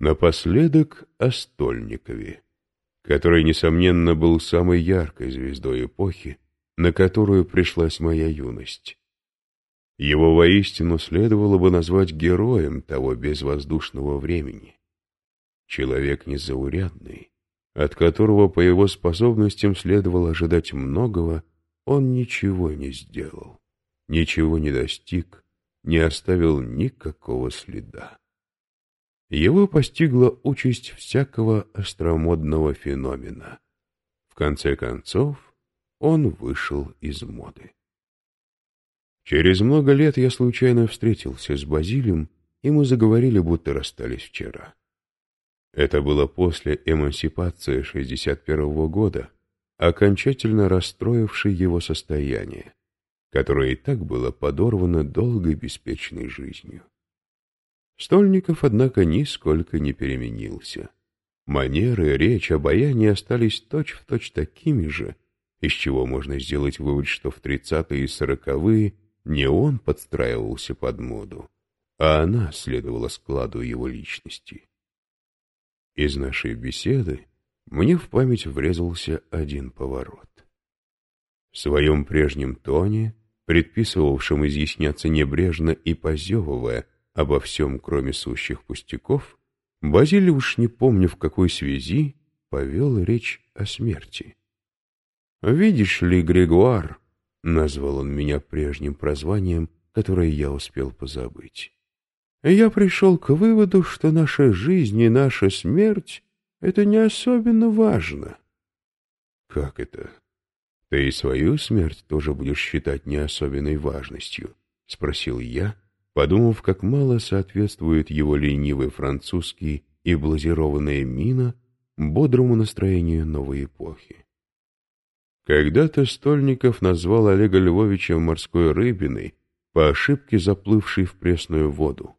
Напоследок о Стольникове, который, несомненно, был самой яркой звездой эпохи, на которую пришлась моя юность. Его воистину следовало бы назвать героем того безвоздушного времени. Человек незаурядный, от которого по его способностям следовало ожидать многого, он ничего не сделал, ничего не достиг, не оставил никакого следа. Его постигла участь всякого остромодного феномена. В конце концов, он вышел из моды. Через много лет я случайно встретился с Базилием, и мы заговорили, будто расстались вчера. Это было после эмансипации 61 -го года, окончательно расстроившей его состояние, которое и так было подорвано долгой беспечной жизнью. Стольников, однако, нисколько не переменился. Манеры, речь, обаяние остались точь-в-точь точь такими же, из чего можно сделать вывод, что в тридцатые и сороковые не он подстраивался под моду, а она следовала складу его личности. Из нашей беседы мне в память врезался один поворот. В своем прежнем тоне, предписывавшем изъясняться небрежно и позевывая обо всем, кроме сущих пустяков, Базилий уж не помню в какой связи повел речь о смерти. «Видишь ли, Григуар», Назвал он меня прежним прозванием, которое я успел позабыть. Я пришел к выводу, что наша жизнь и наша смерть — это не особенно важно. Как это? Ты и свою смерть тоже будешь считать не особенной важностью? — спросил я, подумав, как мало соответствует его ленивый французский и блазированная мина бодрому настроению новой эпохи. Когда-то Стольников назвал Олега Львовича морской рыбиной, по ошибке заплывшей в пресную воду.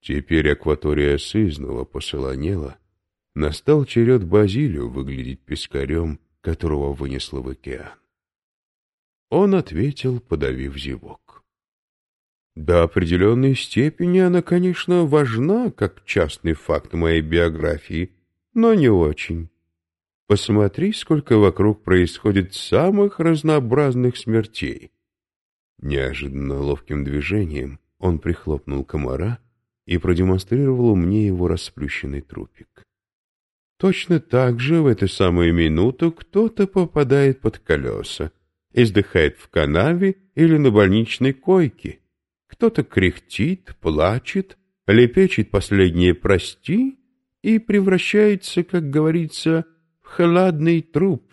Теперь акватория сызнова посолонела, настал черед Базилию выглядеть пескарем, которого вынесло в океан. Он ответил, подавив зевок. До определенной степени она, конечно, важна, как частный факт моей биографии, но не очень. Посмотри, сколько вокруг происходит самых разнообразных смертей. Неожиданно ловким движением он прихлопнул комара и продемонстрировал мне его расплющенный трупик. Точно так же в эту самую минуту кто-то попадает под колеса, издыхает в канаве или на больничной койке. Кто-то кряхтит, плачет, лепечет последнее «прости» и превращается, как говорится, хладный труп.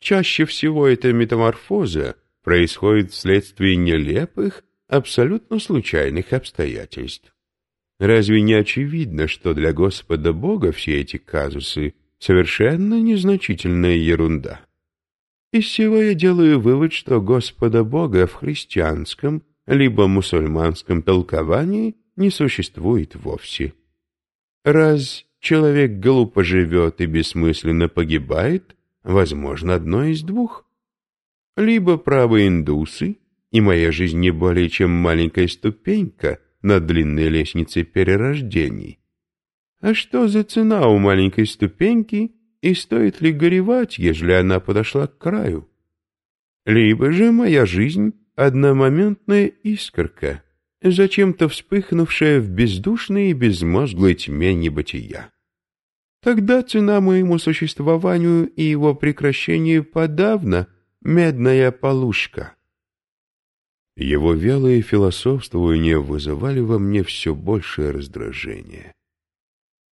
Чаще всего эта метаморфоза происходит вследствие нелепых, абсолютно случайных обстоятельств. Разве не очевидно, что для Господа Бога все эти казусы совершенно незначительная ерунда? Из всего я делаю вывод, что Господа Бога в христианском либо мусульманском толковании не существует вовсе. Раз человек глупо живет и бессмысленно погибает, возможно, одно из двух. Либо правы индусы, и моя жизнь не более чем маленькая ступенька на длинной лестнице перерождений. А что за цена у маленькой ступеньки, и стоит ли горевать, ежели она подошла к краю? Либо же моя жизнь — одномоментная искорка — зачем-то вспыхнувшая в бездушной и безмозглой тьме небытия. Тогда цена моему существованию и его прекращению подавно медная полушка. Его вялые философствования вызывали во мне все большее раздражение.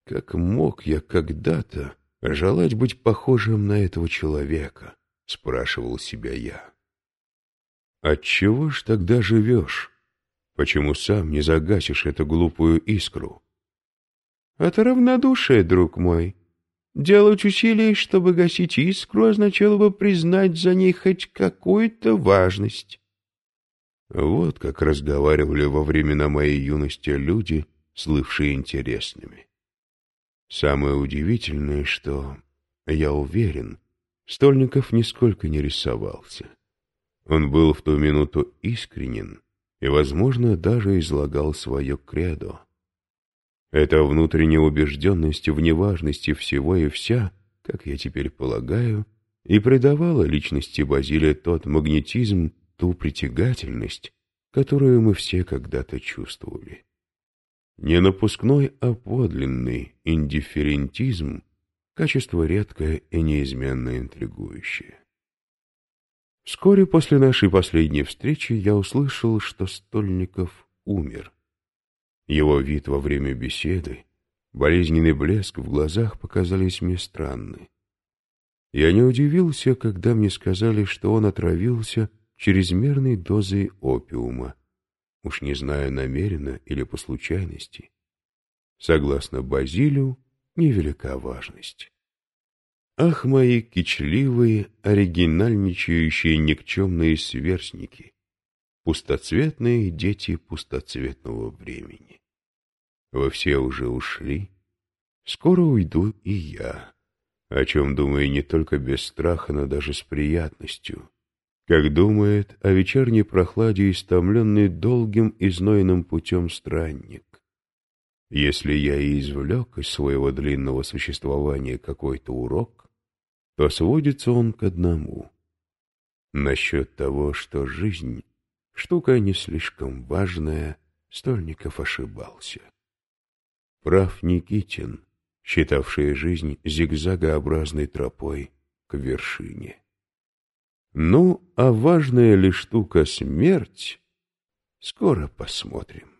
Как мог я когда-то желать быть похожим на этого человека, спрашивал себя я. Отчего ж тогда живешь? Почему сам не загасишь эту глупую искру? Это равнодушие, друг мой. Делать усилий, чтобы гасить искру, означало бы признать за ней хоть какую-то важность. Вот как разговаривали во времена моей юности люди, слывшие интересными. Самое удивительное, что, я уверен, Стольников нисколько не рисовался. Он был в ту минуту искренен и, возможно, даже излагал свое кредо. Эта внутренняя убежденность в неважности всего и вся, как я теперь полагаю, и придавала личности Базилия тот магнетизм, ту притягательность, которую мы все когда-то чувствовали. Не напускной, а подлинный индифферентизм — качество редкое и неизменно интригующее. Вскоре после нашей последней встречи я услышал, что Стольников умер. Его вид во время беседы, болезненный блеск в глазах показались мне странны. Я не удивился, когда мне сказали, что он отравился чрезмерной дозой опиума, уж не знаю, намеренно или по случайности. Согласно Базилию, невелика важность. Ах, мои кичливые, оригинальничающие никчемные сверстники, пустоцветные дети пустоцветного времени. Вы все уже ушли, скоро уйду и я, о чем думаю не только без страха, но даже с приятностью, как думает о вечерней прохладе истомленный долгим и знойным путем странник. Если я и извлек из своего длинного существования какой-то урок, то сводится он к одному. Насчет того, что жизнь — штука не слишком важная, Стольников ошибался. Прав Никитин, считавший жизнь зигзагообразной тропой к вершине. Ну, а важная ли штука смерть, скоро посмотрим.